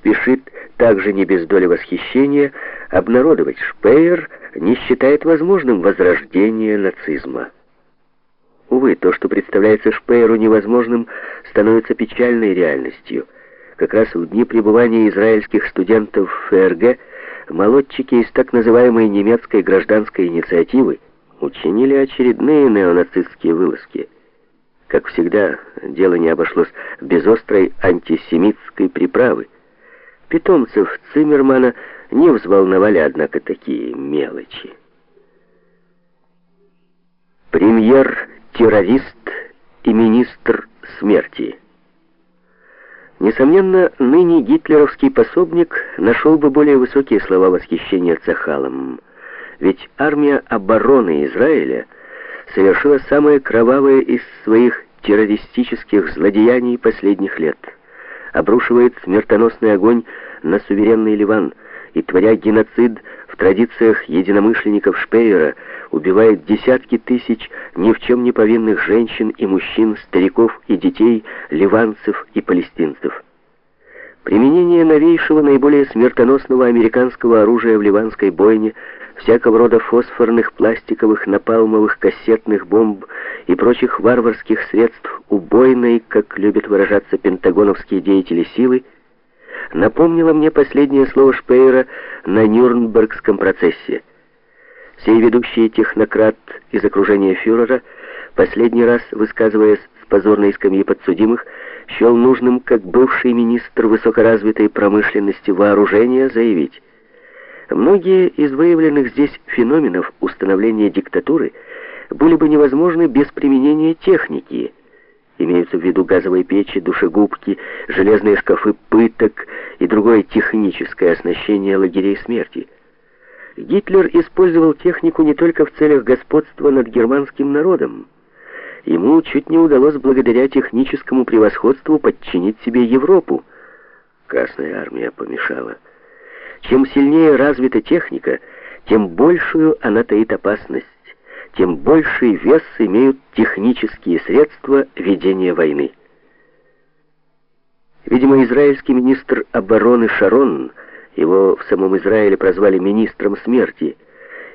спешит также не без доли восхищения обнародовать Шпеер, не считает возможным возрождение нацизма. Увы, то, что представляется Шпееру невозможным, становится печальной реальностью. Как раз в дни пребывания израильских студентов в ФРГ молодчики из так называемой немецкой гражданской инициативы учинили очередные неонацистские вылазки. Как всегда, дело не обошлось без острой антисемитской приправы. Питомцев Циммермана не взволновали, однако, такие мелочи. Премьер террорист и министр смерти. Несомненно, ныне гитлеровский пособник нашел бы более высокие слова восхищения Цахалом, ведь армия обороны Израиля совершила самое кровавое из своих террористических злодеяний последних лет, обрушивает смертоносный огонь на суверенный Ливан и, творя геноцид в традициях единомышленников Шпеера, убивает десятки тысяч ни в чем не повинных женщин и мужчин, стариков и детей, ливанцев и палестинцев. Применение новейшего, наиболее смертоносного американского оружия в ливанской бойне, всякого рода фосфорных, пластиковых, напалмовых, кассетных бомб и прочих варварских средств убойной, как любят выражаться пентагоновские деятели силы, напомнило мне последнее слово Шпейера на Нюрнбергском процессе – Сей ведущий технократ из окружения фюрера, последний раз высказываясь с позорной скамьи подсудимых, счел нужным, как бывший министр высокоразвитой промышленности вооружения, заявить, многие из выявленных здесь феноменов установления диктатуры были бы невозможны без применения техники, имеются в виду газовые печи, душегубки, железные шкафы пыток и другое техническое оснащение лагерей смерти. Гитлер использовал технику не только в целях господства над германским народом. Ему чуть не удалось благодаря техническому превосходству подчинить себе Европу. Красная армия помешала. Чем сильнее развита техника, тем большую она таит опасность, тем больший вес имеют технические средства ведения войны. Видимо, израильский министр обороны Шарон – его в самом Израиле прозвали министром смерти.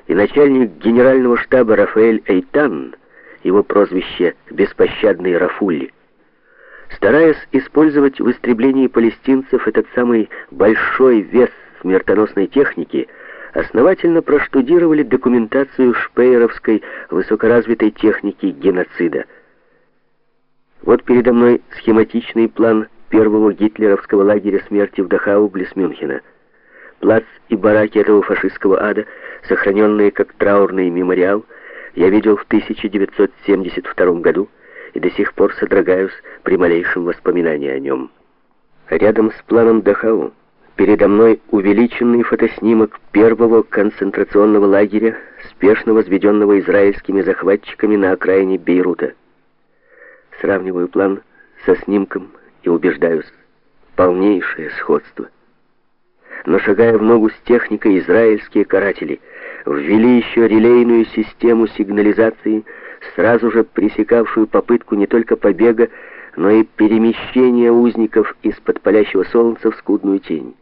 И начальник генерального штаба Рафаэль Эйтан, его прозвище «Беспощадный Рафулли», стараясь использовать в истреблении палестинцев этот самый большой вес смертоносной техники, основательно проштудировали документацию шпееровской высокоразвитой техники геноцида. Вот передо мной схематичный план первого гитлеровского лагеря смерти в Дахау близ Мюнхена – Плац и бараки этого фашистского ада, сохраненные как траурный мемориал, я видел в 1972 году и до сих пор содрогаюсь при малейшем воспоминании о нем. Рядом с планом Дахау передо мной увеличенный фотоснимок первого концентрационного лагеря, спешно возведенного израильскими захватчиками на окраине Бейрута. Сравниваю план со снимком и убеждаюсь, полнейшее сходство но шагая в ногу с техникой, израильские каратели ввели еще релейную систему сигнализации, сразу же пресекавшую попытку не только побега, но и перемещения узников из-под палящего солнца в скудную тень.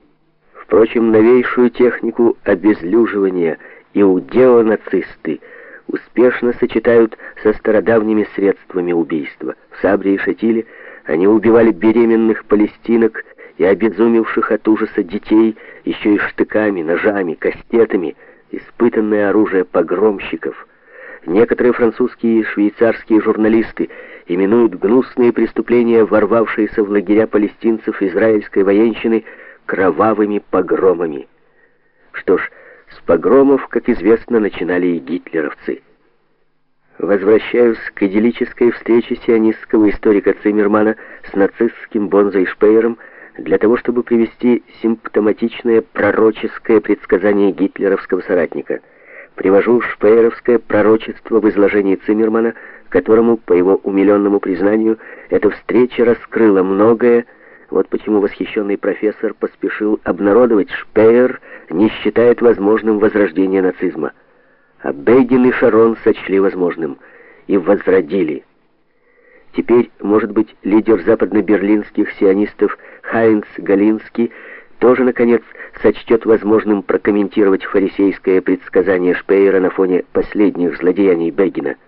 Впрочем, новейшую технику обезлюживания иудео-нацисты успешно сочетают со стародавними средствами убийства. В Сабре и Шатиле они убивали беременных палестинок и обезумевших от ужаса детей еще и штыками, ножами, кастетами, испытанное оружие погромщиков. Некоторые французские и швейцарские журналисты именуют гнусные преступления, ворвавшиеся в лагеря палестинцев израильской военщины, кровавыми погромами. Что ж, с погромов, как известно, начинали и гитлеровцы. Возвращаюсь к идиллической встрече сионистского историка Циммермана с нацистским Бонзой Шпеером, для того, чтобы привести симптоматичное пророческое предсказание гитлеровского соратника. Привожу шпееровское пророчество в изложении Циммермана, которому, по его умиленному признанию, эта встреча раскрыла многое, вот почему восхищенный профессор поспешил обнародовать Шпеер не считает возможным возрождение нацизма. А Бейгин и Шарон сочли возможным и возродили. Теперь, может быть, лидер западно-берлинских сионистов Хайнц Галинский тоже, наконец, сочтет возможным прокомментировать фарисейское предсказание Шпеера на фоне последних злодеяний Бегина –